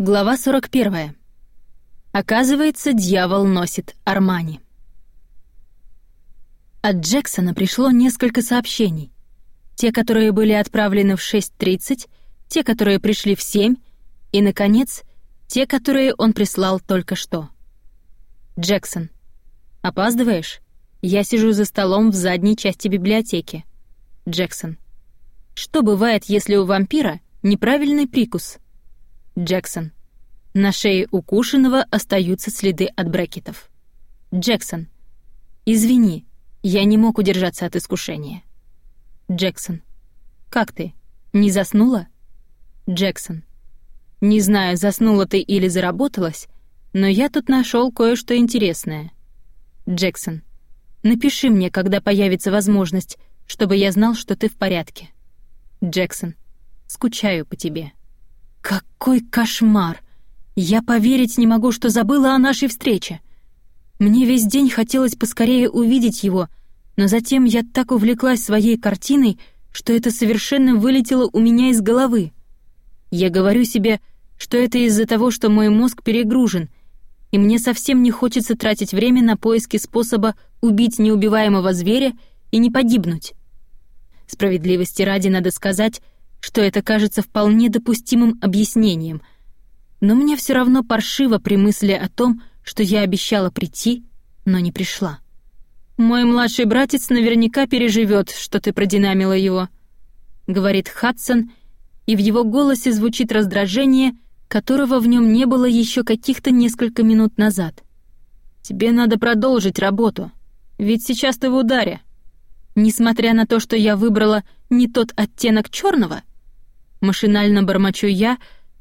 Глава 41. Оказывается, дьявол носит Армани. От Джексона пришло несколько сообщений. Те, которые были отправлены в 6.30, те, которые пришли в 7, и, наконец, те, которые он прислал только что. Джексон. Опаздываешь? Я сижу за столом в задней части библиотеки. Джексон. Что бывает, если у вампира неправильный прикус? Джексон. На шее укушенного остаются следы от брекетов. Джексон. Извини, я не мог удержаться от искушения. Джексон. Как ты? Не заснула? Джексон. Не знаю, заснула ты или заработалась, но я тут нашел кое-что интересное. Джексон. Напиши мне, когда появится возможность, чтобы я знал, что ты в порядке. Джексон. Скучаю по тебе. Какой кошмар! Я поверить не могу, что забыла о нашей встрече. Мне весь день хотелось поскорее увидеть его, но затем я так увлеклась своей картиной, что это совершенно вылетело у меня из головы. Я говорю себе, что это из-за того, что мой мозг перегружен, и мне совсем не хочется тратить время на поиски способа убить неубиваемого зверя и не погибнуть. Справедливости ради надо сказать, что это кажется вполне допустимым объяснением, но мне все равно паршиво при мысли о том, что я обещала прийти, но не пришла. «Мой младший братец наверняка переживет, что ты продинамила его», — говорит Хадсон, и в его голосе звучит раздражение, которого в нем не было еще каких-то несколько минут назад. «Тебе надо продолжить работу, ведь сейчас ты в ударе. Несмотря на то, что я выбрала не тот оттенок черного, Машинально бормочу я,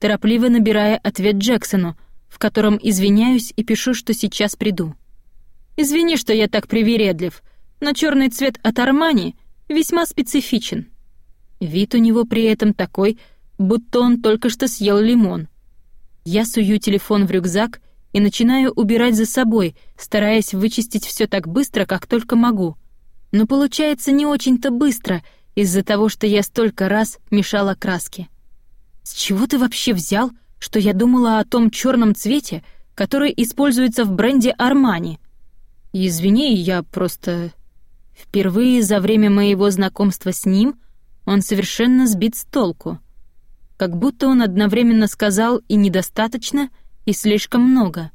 торопливо набирая ответ Джексону, в котором извиняюсь и пишу, что сейчас приду. «Извини, что я так привередлив, но черный цвет от Армани весьма специфичен». Вид у него при этом такой, будто он только что съел лимон. Я сую телефон в рюкзак и начинаю убирать за собой, стараясь вычистить все так быстро, как только могу. Но получается не очень-то быстро — из-за того, что я столько раз мешала краске. С чего ты вообще взял, что я думала о том черном цвете, который используется в бренде Армани? Извини, я просто... Впервые за время моего знакомства с ним он совершенно сбит с толку. Как будто он одновременно сказал и недостаточно, и слишком много.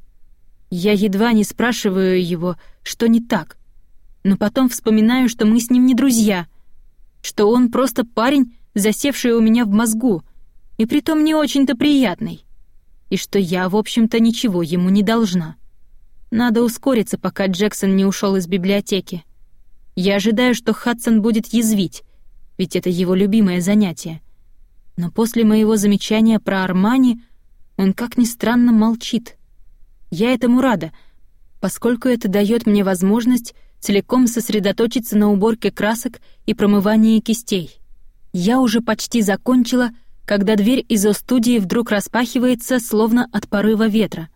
Я едва не спрашиваю его, что не так. Но потом вспоминаю, что мы с ним не друзья — что он просто парень, засевший у меня в мозгу, и притом не очень-то приятный, и что я, в общем-то, ничего ему не должна. Надо ускориться, пока Джексон не ушел из библиотеки. Я ожидаю, что Хадсон будет язвить, ведь это его любимое занятие. Но после моего замечания про Армани он, как ни странно, молчит. Я этому рада, поскольку это дает мне возможность целиком сосредоточиться на уборке красок и промывании кистей. Я уже почти закончила, когда дверь из студии вдруг распахивается, словно от порыва ветра.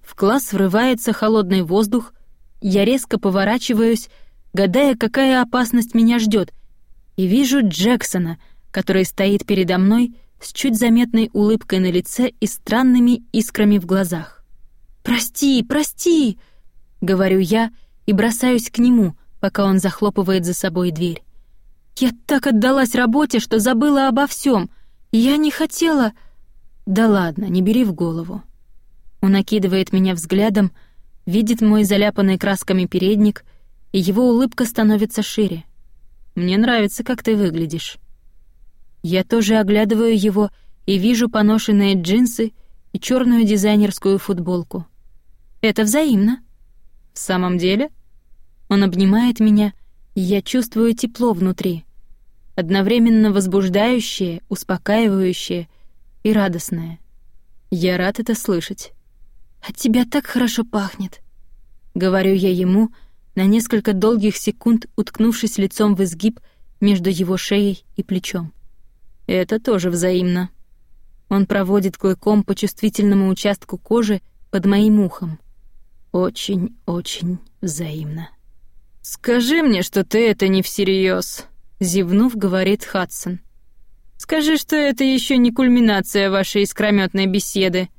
В класс врывается холодный воздух, я резко поворачиваюсь, гадая, какая опасность меня ждет, и вижу Джексона, который стоит передо мной с чуть заметной улыбкой на лице и странными искрами в глазах. «Прости, прости!» — говорю я — и бросаюсь к нему, пока он захлопывает за собой дверь. «Я так отдалась работе, что забыла обо всем. Я не хотела...» «Да ладно, не бери в голову». Он окидывает меня взглядом, видит мой заляпанный красками передник, и его улыбка становится шире. «Мне нравится, как ты выглядишь». Я тоже оглядываю его и вижу поношенные джинсы и черную дизайнерскую футболку. «Это взаимно», «В самом деле?» Он обнимает меня, и я чувствую тепло внутри, одновременно возбуждающее, успокаивающее и радостное. Я рад это слышать. «От тебя так хорошо пахнет», — говорю я ему, на несколько долгих секунд уткнувшись лицом в изгиб между его шеей и плечом. Это тоже взаимно. Он проводит клыком по чувствительному участку кожи под моим ухом. Очень-очень взаимно. «Скажи мне, что ты это не всерьез, зевнув, говорит Хадсон. Скажи, что это еще не кульминация вашей искрометной беседы.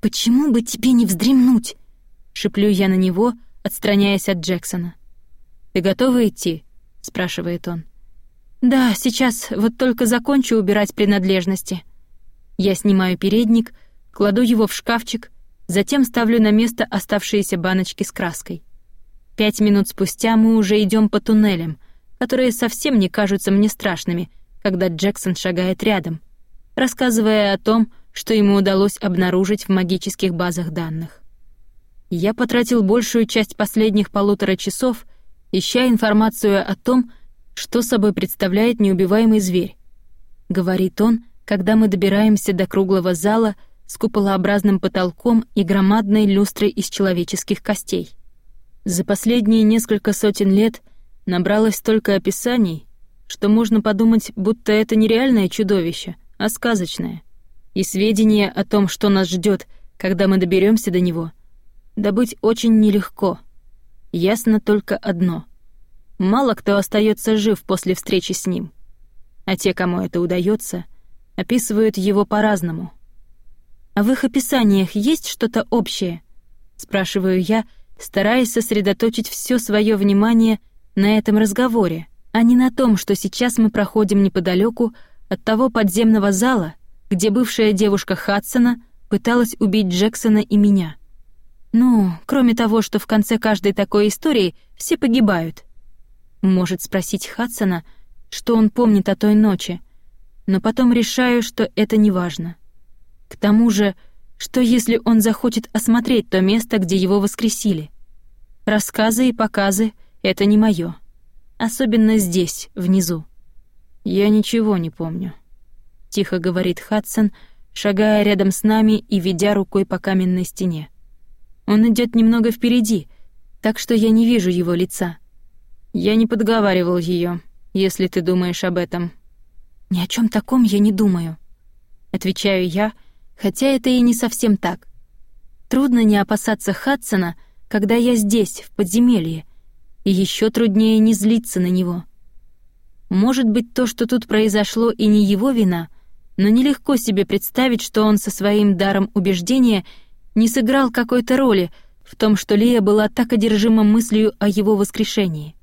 Почему бы тебе не вздремнуть? Шиплю я на него, отстраняясь от Джексона. Ты готова идти? спрашивает он. Да, сейчас вот только закончу убирать принадлежности. Я снимаю передник, кладу его в шкафчик, затем ставлю на место оставшиеся баночки с краской. Пять минут спустя мы уже идем по туннелям, которые совсем не кажутся мне страшными, когда Джексон шагает рядом, рассказывая о том, что ему удалось обнаружить в магических базах данных. Я потратил большую часть последних полутора часов, ища информацию о том, что собой представляет неубиваемый зверь. Говорит он, когда мы добираемся до круглого зала с куполообразным потолком и громадной люстрой из человеческих костей. За последние несколько сотен лет набралось столько описаний, что можно подумать, будто это не реальное чудовище, а сказочное. И сведения о том, что нас ждет, когда мы доберемся до него, добыть очень нелегко. Ясно только одно. Мало кто остается жив после встречи с ним. А те, кому это удается, описывают его по-разному. «А в их описаниях есть что-то общее?» — спрашиваю я, стараясь сосредоточить все свое внимание на этом разговоре, а не на том, что сейчас мы проходим неподалеку от того подземного зала, где бывшая девушка Хадсона пыталась убить Джексона и меня. Ну, кроме того, что в конце каждой такой истории все погибают. Может спросить Хадсона, что он помнит о той ночи, но потом решаю, что это не важно. К тому же, что если он захочет осмотреть то место, где его воскресили? Рассказы и показы — это не моё особенно здесь, внизу. Я ничего не помню, тихо говорит Хадсон, шагая рядом с нами и ведя рукой по каменной стене. Он идет немного впереди, так что я не вижу его лица. Я не подговаривал ее, если ты думаешь об этом. Ни о чем таком я не думаю, отвечаю я, хотя это и не совсем так. Трудно не опасаться Хадсона, когда я здесь, в подземелье, и еще труднее не злиться на него. Может быть, то, что тут произошло, и не его вина, но нелегко себе представить, что он со своим даром убеждения не сыграл какой-то роли в том, что Лия была так одержима мыслью о его воскрешении.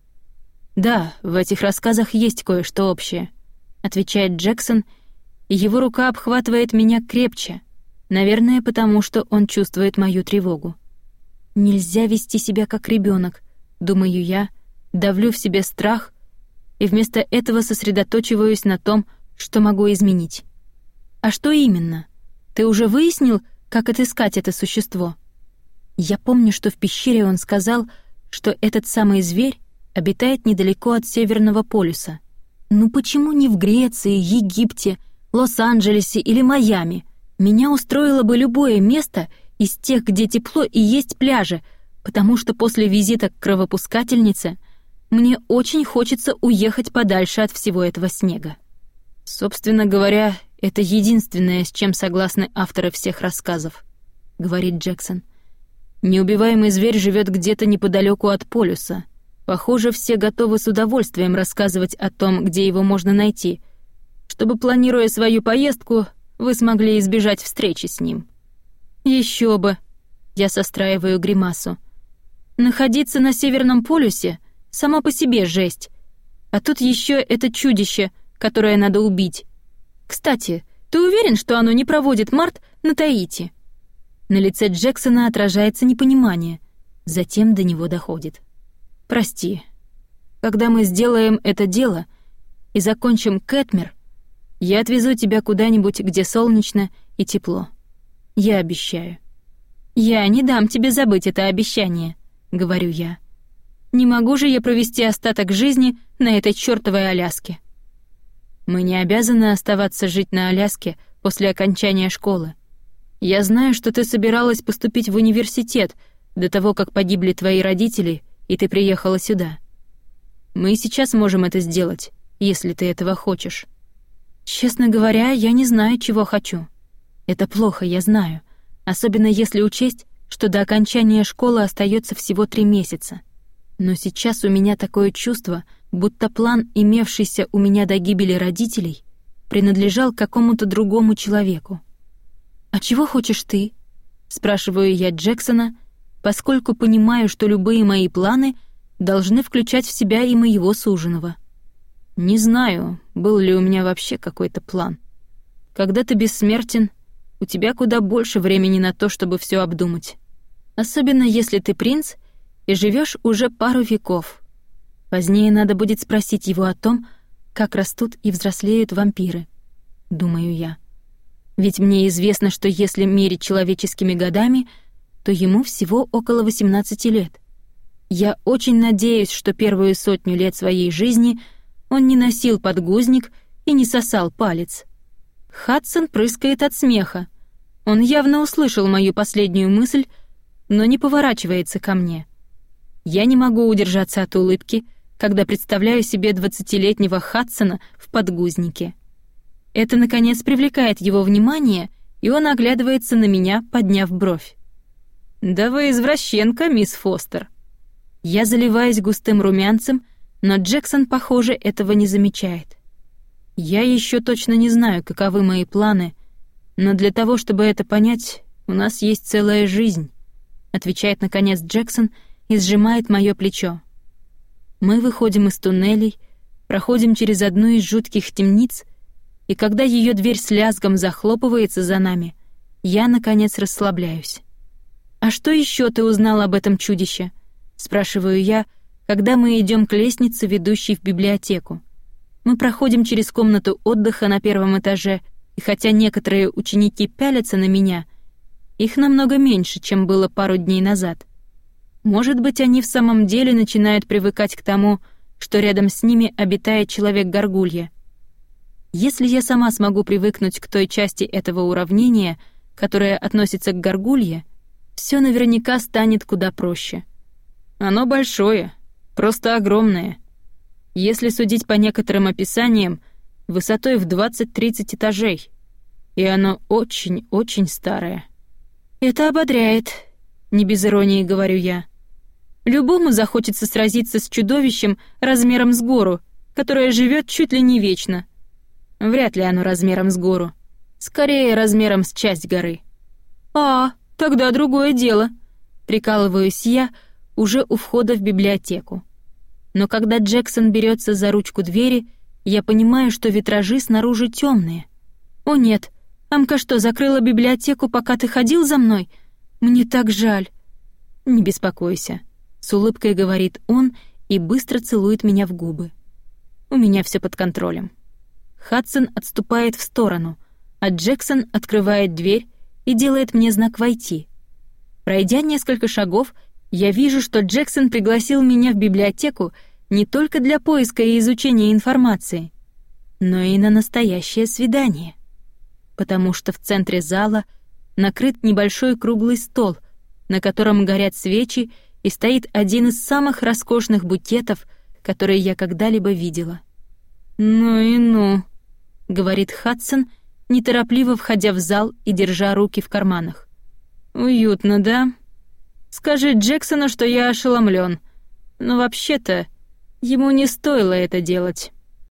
«Да, в этих рассказах есть кое-что общее», — отвечает Джексон, и его рука обхватывает меня крепче, наверное, потому что он чувствует мою тревогу. Нельзя вести себя как ребенок, думаю я, давлю в себе страх и вместо этого сосредоточиваюсь на том, что могу изменить. А что именно? Ты уже выяснил, как отыскать это существо? Я помню, что в пещере он сказал, что этот самый зверь обитает недалеко от Северного полюса. Ну почему не в Греции, Египте, Лос-Анджелесе или Майами? Меня устроило бы любое место из тех, где тепло и есть пляжи, потому что после визита к кровопускательнице мне очень хочется уехать подальше от всего этого снега. Собственно говоря, это единственное, с чем согласны авторы всех рассказов, говорит Джексон. Неубиваемый зверь живет где-то неподалеку от полюса. Похоже, все готовы с удовольствием рассказывать о том, где его можно найти, чтобы, планируя свою поездку, вы смогли избежать встречи с ним. Еще бы. Я состраиваю гримасу. Находиться на Северном полюсе — само по себе жесть. А тут еще это чудище, которое надо убить. Кстати, ты уверен, что оно не проводит март на Таити?» На лице Джексона отражается непонимание, затем до него доходит. «Прости. Когда мы сделаем это дело и закончим Кэтмер, я отвезу тебя куда-нибудь, где солнечно и тепло. Я обещаю». «Я не дам тебе забыть это обещание», — говорю я. «Не могу же я провести остаток жизни на этой чёртовой Аляске». Мы не обязаны оставаться жить на Аляске после окончания школы. Я знаю, что ты собиралась поступить в университет до того, как погибли твои родители, и ты приехала сюда. Мы сейчас можем это сделать, если ты этого хочешь. Честно говоря, я не знаю, чего хочу. Это плохо, я знаю, особенно если учесть, что до окончания школы остается всего три месяца. Но сейчас у меня такое чувство, будто план, имевшийся у меня до гибели родителей, принадлежал какому-то другому человеку. «А чего хочешь ты?» — спрашиваю я Джексона, поскольку понимаю, что любые мои планы должны включать в себя и моего суженого. Не знаю, был ли у меня вообще какой-то план. Когда ты бессмертен, у тебя куда больше времени на то, чтобы все обдумать. Особенно если ты принц и живешь уже пару веков. Позднее надо будет спросить его о том, как растут и взрослеют вампиры, думаю я. Ведь мне известно, что если мерить человеческими годами, то ему всего около 18 лет. Я очень надеюсь, что первую сотню лет своей жизни он не носил подгузник и не сосал палец. Хадсон прыскает от смеха. Он явно услышал мою последнюю мысль, но не поворачивается ко мне. Я не могу удержаться от улыбки, когда представляю себе двадцатилетнего Хадсона в подгузнике. Это, наконец, привлекает его внимание, и он оглядывается на меня, подняв бровь. «Да вы извращенка, мисс Фостер». Я заливаюсь густым румянцем, но Джексон, похоже, этого не замечает. Я еще точно не знаю, каковы мои планы, но для того, чтобы это понять, у нас есть целая жизнь, отвечает наконец Джексон и сжимает мое плечо. Мы выходим из туннелей, проходим через одну из жутких темниц, и когда ее дверь с лязгом захлопывается за нами, я наконец расслабляюсь. А что еще ты узнал об этом чудище? спрашиваю я, когда мы идем к лестнице, ведущей в библиотеку. Мы проходим через комнату отдыха на первом этаже, и хотя некоторые ученики пялятся на меня, их намного меньше, чем было пару дней назад. Может быть, они в самом деле начинают привыкать к тому, что рядом с ними обитает человек-горгулья. Если я сама смогу привыкнуть к той части этого уравнения, которая относится к горгулье, все наверняка станет куда проще. Оно большое, просто огромное — если судить по некоторым описаниям, высотой в 20-30 этажей. И оно очень-очень старое. «Это ободряет», — не без иронии говорю я. «Любому захочется сразиться с чудовищем размером с гору, которое живет чуть ли не вечно. Вряд ли оно размером с гору. Скорее, размером с часть горы». «А, тогда другое дело», — прикалываюсь я уже у входа в библиотеку но когда Джексон берется за ручку двери, я понимаю, что витражи снаружи темные. «О нет, Амка что, закрыла библиотеку, пока ты ходил за мной? Мне так жаль». «Не беспокойся», — с улыбкой говорит он и быстро целует меня в губы. «У меня все под контролем». Хадсон отступает в сторону, а Джексон открывает дверь и делает мне знак «Войти». Пройдя несколько шагов, я вижу, что Джексон пригласил меня в библиотеку не только для поиска и изучения информации, но и на настоящее свидание. Потому что в центре зала накрыт небольшой круглый стол, на котором горят свечи и стоит один из самых роскошных букетов, которые я когда-либо видела. «Ну и ну», — говорит Хадсон, неторопливо входя в зал и держа руки в карманах. «Уютно, да?» Скажи Джексону, что я ошеломлен. Но вообще-то ему не стоило это делать.